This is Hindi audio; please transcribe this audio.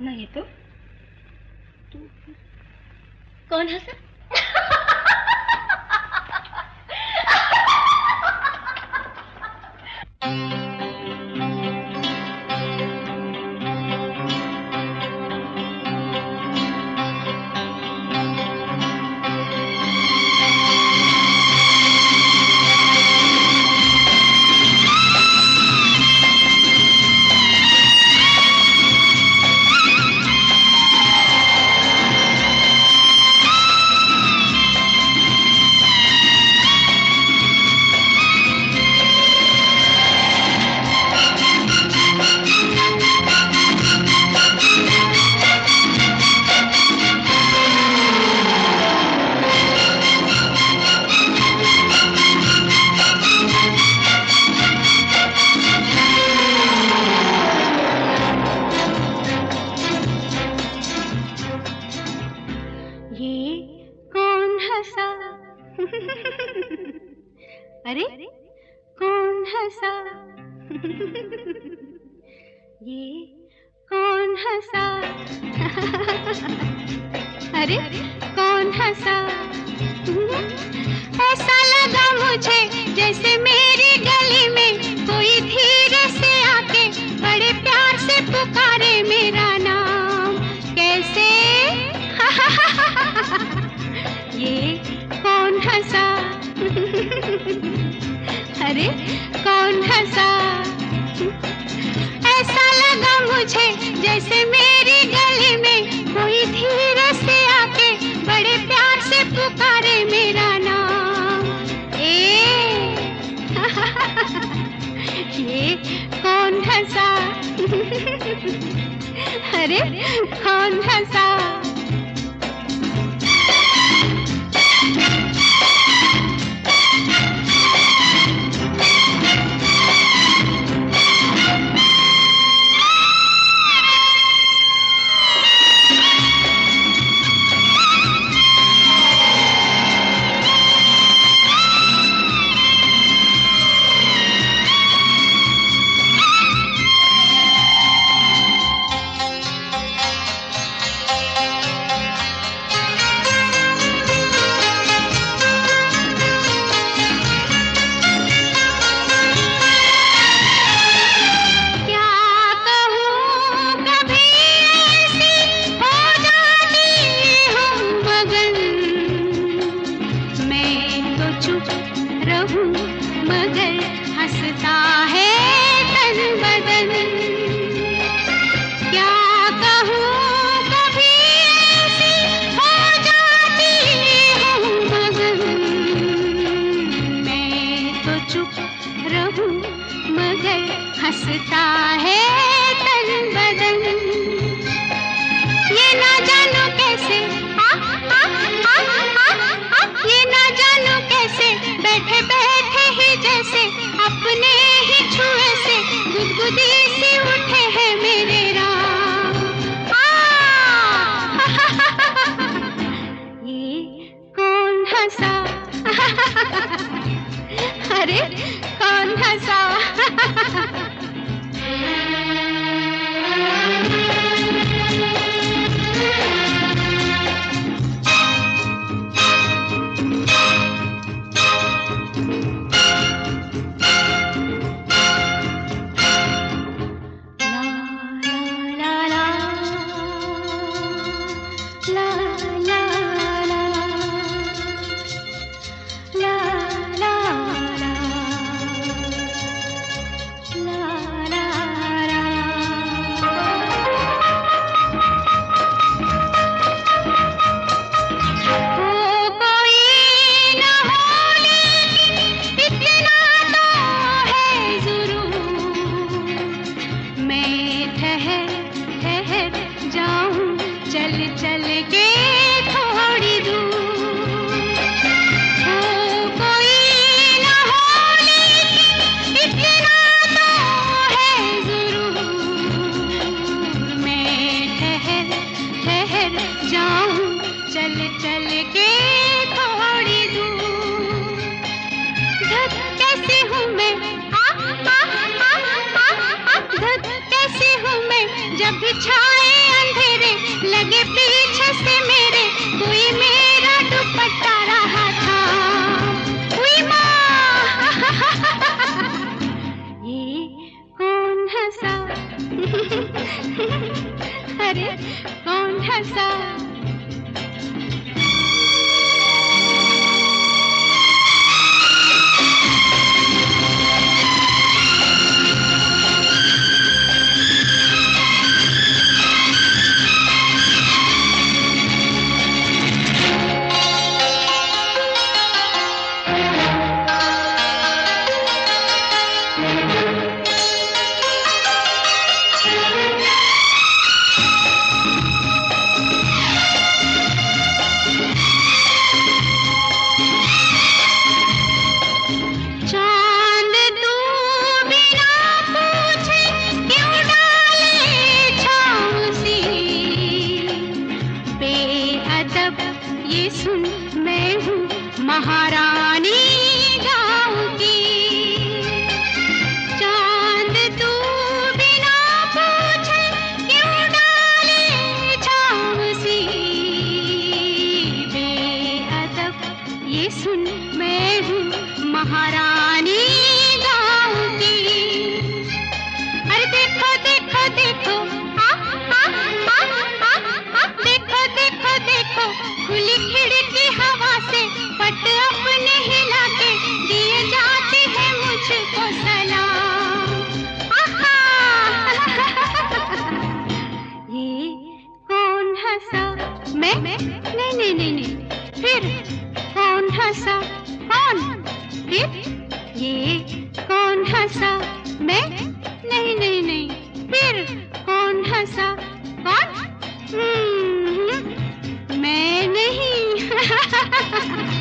नहीं तो। तो कौन हंसा अरे कौन हंसा ये कौन हंसा अरे कौन हंसा ऐसा लगा मुझे जैसे मेरी गली में कोई धीरे अरे कौन हंसा? ऐसा लगा मुझे जैसे मेरी गली में कोई धीरे से आके बड़े प्यार से पुकारे मेरा नाम। ए, ये कौन हंसा? अरे, कौन हंसा? रहूँ, मगर हंसता है तन बदन। क्या कहूँ, कभी मैं तो चुप रहूँ, मगर हंसता है हंसा अरे कौन हंसा जब छाए अंधेरे, लगे पीछे से मेरे, कोई मेरा दुपट्टा रहा था। ये कौन हंसा अरे, कौन हंसा मैं नहीं नहीं नहीं फिर कौन हंसा? कौन? फिर ये कौन हंसा मैं? नहीं नहीं नहीं। फिर कौन हंसा कौन? हम्म, मैं नहीं।